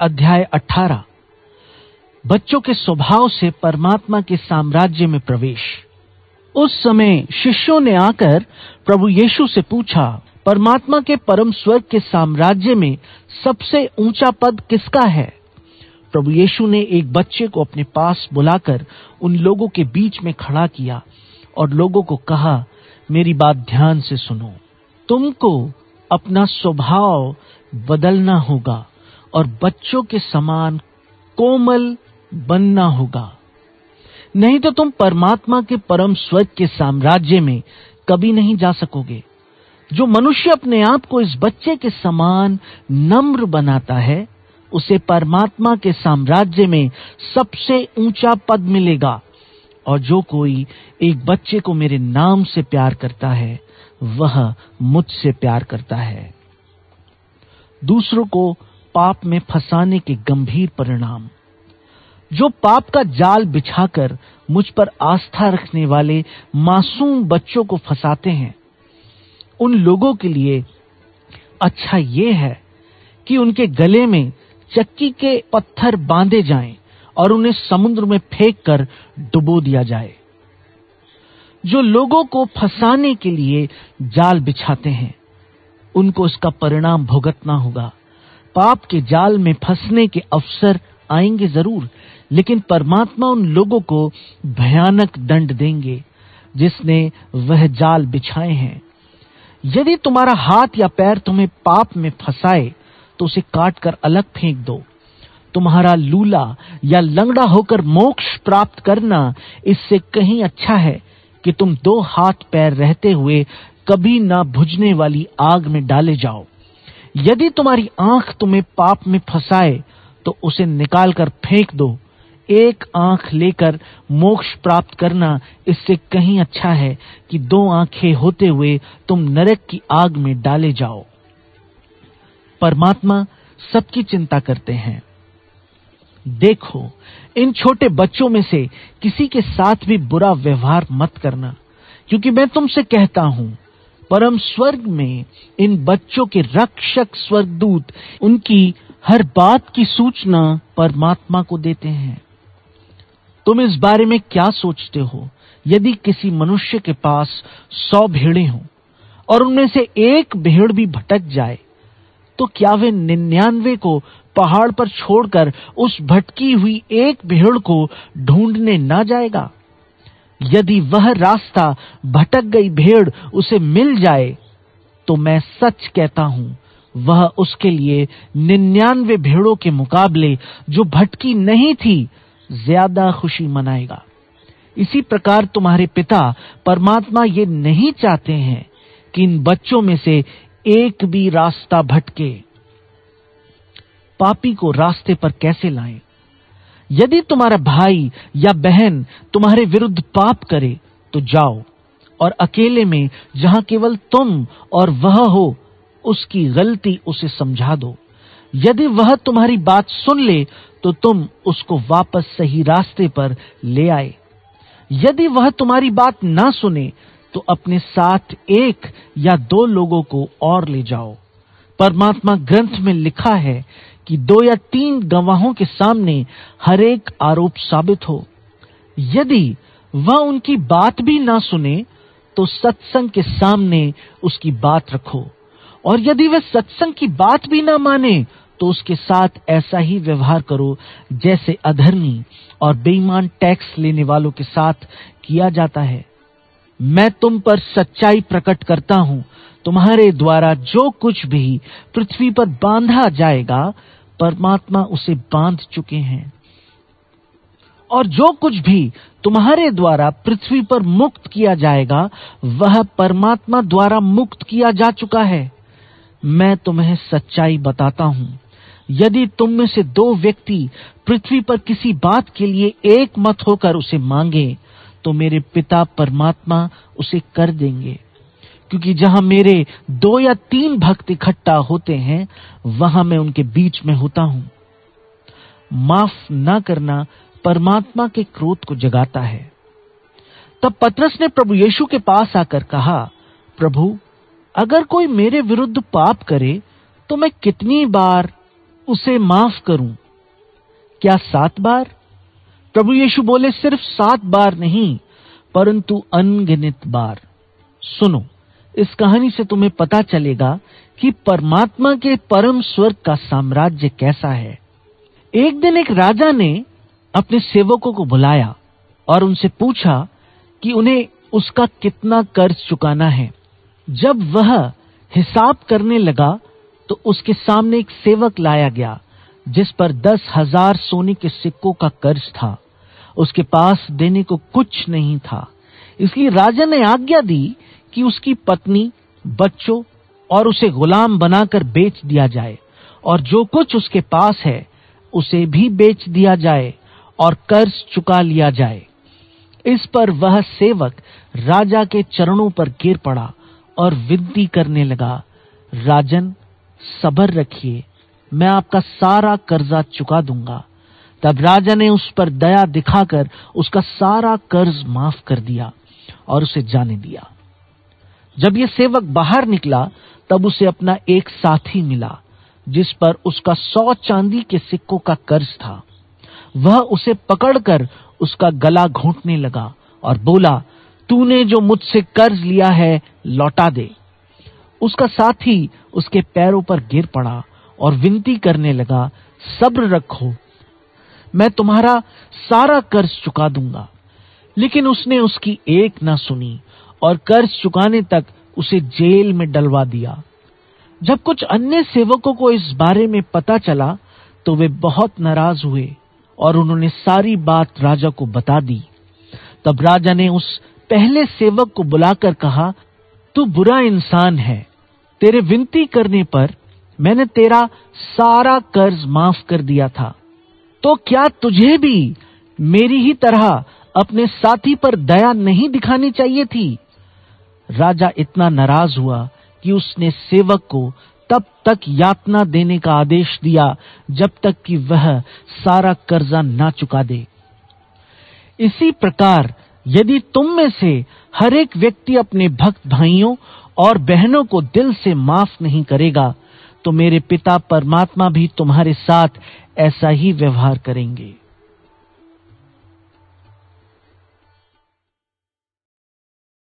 अध्याय 18 बच्चों के स्वभाव से परमात्मा के साम्राज्य में प्रवेश। उस समय शिष्यों ने आकर प्रभु यीशु से पूछा, परमात्मा के परम स्वर्ग के साम्राज्य में सबसे ऊँचा पद किसका है? प्रभु यीशु ने एक बच्चे को अपने पास बुलाकर उन लोगों के बीच में खड़ा किया और लोगों को कहा, मेरी बात ध्यान से सुनो। तुमको अपना स्वभाव बदलना होगा। और बच्चों के समान कोमल बनना होगा। नहीं तो तुम परमात्मा के परम स्वर्ग के साम्राज्य में कभी नहीं जा सकोगे। जो मनुष्य अपने आप को इस बच्चे के समान नम्र बनाता है, उसे परमात्मा के साम्राज्य में सबसे ऊँचा पद मिलेगा। और जो कोई एक बच्चे को मेरे नाम से प्यार करता है, वह मुझसे प्यार करता है। दूसरों को पाप में फंसाने के गंभीर परिणाम। जो पाप का जाल बिछाकर मुझ पर आस्था रखने वाले मासूम बच्चों को फंसाते हैं, उन लोगों के लिए अच्छा ये है कि उनके गले में चक्की के पत्थर बांधे जाएँ और उन्हें समुद्र में फेंक कर डुबो दिया जाए। जो लोगों को फंसाने के लिए जाल बिछाते हैं, उनको इसका परिणाम भुगतना होगा। पाप के जाल में फंसने के अवसर आएँगे ज़रूर, लेकिन परमात्मा उन लोगों को भयानक दंड देंगे, जिसने वह जाल बिछाए हैं। यदि तुम्हारा हाथ या पैर तुम्हें पाप में फंसाए तो उसे काट कर अलग फेंक दो। तुम्हारा लूला या लंगड़ा होकर मोक्ष प्राप्त करना इससे कहीं अच्छा है कि तुम दो हाथ पैर रहते हुए कभी ना भुजने वाली आग में डाले जाओ। यदि तुम्हारी आँख तुम्हें पाप में फंसाए तो उसे निकाल कर फेंक दो। एक आँख लेकर मोक्ष प्राप्त करना इससे कहीं अच्छा है कि दो आँखें होते हुए तुम नरक की आग में डाले जाओ। परमात्मा सबकी चिंता करते हैं। देखो, इन छोटे बच्चों में से किसी के साथ भी बुरा व्यवहार मत करना, क्योंकि मैं तुमसे कहता हूँ परम स्वर्ग में इन बच्चों के रक्षक स्वर्गदूत, उनकी हर बात की सूचना परमात्मा को देते हैं। तुम इस बारे में क्या सोचते हो? यदि किसी मनुष्य के पास सौ भेड़ें हों और उनमें से एक भेड़ भी भटक जाए तो क्या वे निन्यानवे को पहाड़ पर छोड़कर उस भटकी हुई एक भेड़ को ढूँढने ना जाएगा? यदि वह रास्ता भटक गई भेड़ उसे मिल जाए तो मैं सच कहता हूँ, वह उसके लिए निन्यानवे भेड़ों के मुकाबले जो भटकी नहीं थी, ज़्यादा खुशी मनाएगा। इसी प्रकार तुम्हारे पिता परमात्मा ये नहीं चाहते हैं कि इन बच्चों में से एक भी रास्ता भटके। पापी को रास्ते पर कैसे लाएँ? यदि तुम्हारा भाई या बहन तुम्हारे विरुद्ध पाप करे तो जाओ। और अकेले में जहाँ केवल तुम और वह हो, उसकी गलती उसे समझा दो। यदि वह तुम्हारी बात सुन ले तो तुम उसको वापस सही रास्ते पर ले आए। यदि वह तुम्हारी बात ना सुने तो अपने साथ एक या दो लोगों को और ले जाओ। परमात्मा ग्रंथ में लिखा है कि दो या तीन गवाहों के सामने हर एक आरोप साबित हो। यदि वह उनकी बात भी ना सुने तो सत्संग के सामने उसकी बात रखो। और यदि वह सत्संग की बात भी ना माने तो उसके साथ ऐसा ही व्यवहार करो जैसे अधर्मी और बेईमान टैक्स लेने वालों के साथ किया जाता है। मैं तुम पर सच्चाई प्रकट करता हूँ तुम्हारे द्वारा जो कुछ भी पृथ्वी पर बांधा जाएगा, परमात्मा उसे बाँध चुके हैं। और जो कुछ भी तुम्हारे द्वारा पृथ्वी पर मुक्त किया जाएगा, वह परमात्मा द्वारा मुक्त किया जा चुका है। मैं तुम्हें सच्चाई बताता हूँ, यदि तुम में से दो व्यक्ति पृथ्वी पर किसी बात के लिए एक मत होकर उसे मांगे तो मेरे पिता परमात्मा उसे कर देंगे। क्योंकि जहाँ मेरे दो या तीन भक्त इकट्ठा होते हैं, वहाँ मैं उनके बीच में होता हूँ। माफ़ ना करना परमात्मा के क्रोध को जगाता है। तब पत्रस ने प्रभु यीशु के पास आकर कहा, प्रभु, अगर कोई मेरे विरुद्ध पाप करे तो मैं कितनी बार उसे माफ़ करूँ? क्या सात बार? प्रभु यीशु बोले, सिर्फ़ सात बार नहीं, परंतु अनगिनत बार। सुनो इस कहानी से तुम्हें पता चलेगा कि परमात्मा के परम स्वर्ग का साम्राज्य कैसा है। एक दिन एक राजा ने अपने सेवकों को बुलाया और उनसे पूछा कि उन्हें उसका कितना कर्ज चुकाना है। जब वह हिसाब करने लगा तो उसके सामने एक सेवक लाया गया, जिस पर दस हज़ार सोने के सिक्कों का कर्ज था। उसके पास देने को कुछ नहीं था। इसलिए राजा ने आज्ञा दी कि उसकी पत्नी, बच्चों और उसे गुलाम बनाकर बेच दिया जाए और जो कुछ उसके पास है, उसे भी बेच दिया जाए और कर्ज चुका लिया जाए। इस पर वह सेवक राजा के चरणों पर गिर पड़ा और विनती करने लगा, राजन, सबर रखिए, मैं आपका सारा कर्जा चुका दूँगा। तब राजा ने उस पर दया दिखाकर उसका सारा कर्ज माफ़ कर दिया और उसे जाने दिया। जब यह सेवक बाहर निकला, तब उसे अपना एक साथी मिला, जिस पर उसका सौ चांदी के सिक्कों का कर्ज था। वह उसे पकड़कर उसका गला घोंटने लगा और बोला, तूने जो मुझसे कर्ज लिया है, लौटा दे। उसका साथी उसके पैरों पर गिर पड़ा और विनती करने लगा, सब्र रखो, मैं तुम्हारा सारा कर्ज चुका दूँगा। लेकिन उसने उसकी एक न सुनी और कर्ज चुकाने तक उसे जेल में डलवा दिया। जब कुछ अन्य सेवकों को इस बारे में पता चला तो वे बहुत नाराज़ हुए और उन्होंने सारी बात राजा को बता दी। तब राजा ने उस पहले सेवक को बुलाकर कहा, तू बुरा इंसान है। तेरे विनती करने पर मैंने तेरा सारा कर्ज माफ़ कर दिया था। तो क्या तुझे भी मेरी ही तरह अपने साथी पर दया नहीं दिखानी चाहिए थी? राजा इतना नाराज़ हुआ कि उसने सेवक को तब तक यातना देने का आदेश दिया जब तक कि वह सारा कर्जा ना चुका दे। इसी प्रकार यदि तुम में से हर एक व्यक्ति अपने भक्त भाइयों और बहनों को दिल से माफ़ नहीं करेगा तो मेरे पिता परमात्मा भी तुम्हारे साथ ऐसा ही व्यवहार करेंगे।